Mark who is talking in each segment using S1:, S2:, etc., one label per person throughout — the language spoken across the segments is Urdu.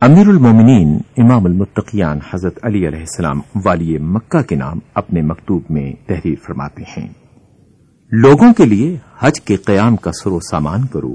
S1: امیر المومنین امام المتقیان حضرت علی علیہ السلام والی مکہ کے نام اپنے مکتوب میں تحریر فرماتے ہیں۔ لوگوں کے لیے حج کے قیام کا سرو سامان کرو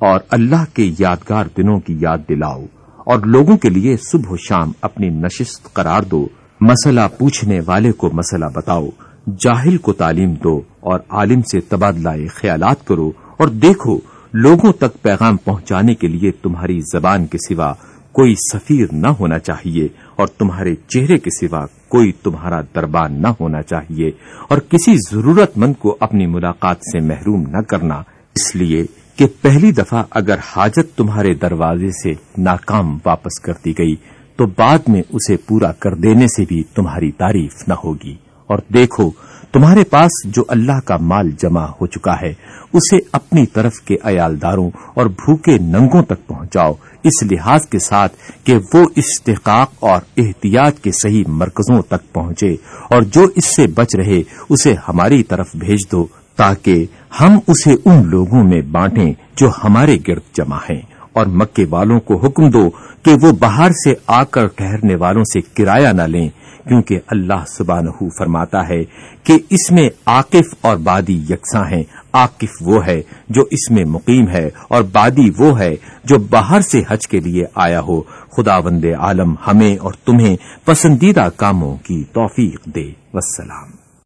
S1: اور اللہ کے یادگار دنوں کی یاد دلاؤ اور لوگوں کے لیے صبح و شام اپنی نشست قرار دو، مسئلہ پوچھنے والے کو مسئلہ بتاؤ، جاہل کو تعلیم دو اور عالم سے تبادلہ خیالات کرو اور دیکھو لوگوں تک پیغام پہنچانے کے لیے تمہاری زبان کے سوا کوئی سفیر نہ ہونا چاہیے اور تمہارے چہرے کے سوا کوئی تمہارا دربار نہ ہونا چاہیے اور کسی ضرورت مند کو اپنی ملاقات سے محروم نہ کرنا۔ اس لیے کہ پہلی دفعہ اگر حاجت تمہارے دروازے سے ناکام واپس کر دی گئی، تو بعد میں اسے پورا کر دینے سے بھی تمہاری تعریف نہ ہوگی۔ اور دیکھو، تمہارے پاس جو اللہ کا مال جمع ہو چکا ہے، اسے اپنی طرف کے عیالداروں اور بھوکے ننگوں تک پہنچاؤ۔ اس لحاظ کے ساتھ کہ وہ استحقاق اور احتیاط کے صحیح مرکزوں تک پہنچے اور جو اس سے بچ رہے اسے ہماری طرف بھیج دو تاکہ ہم اسے ان لوگوں میں بانٹیں جو ہمارے گرد جمع ہیں اور مکے والوں کو حکم دو کہ وہ باہر سے آ کر ٹھہرنے والوں سے کرایہ نہ لیں، کیونکہ اللہ سبحانہ فرماتا ہے کہ اس میں عاقف اور بادی یکساں ہیں عاقف وہ ہے جو اس میں مقیم ہے اور بادی وہ ہے جو باہر سے حج کے لیے آیا ہو۔ خدا وند عالم ہمیں اور تمہیں پسندیدہ کاموں کی توفیق دے۔ وسلام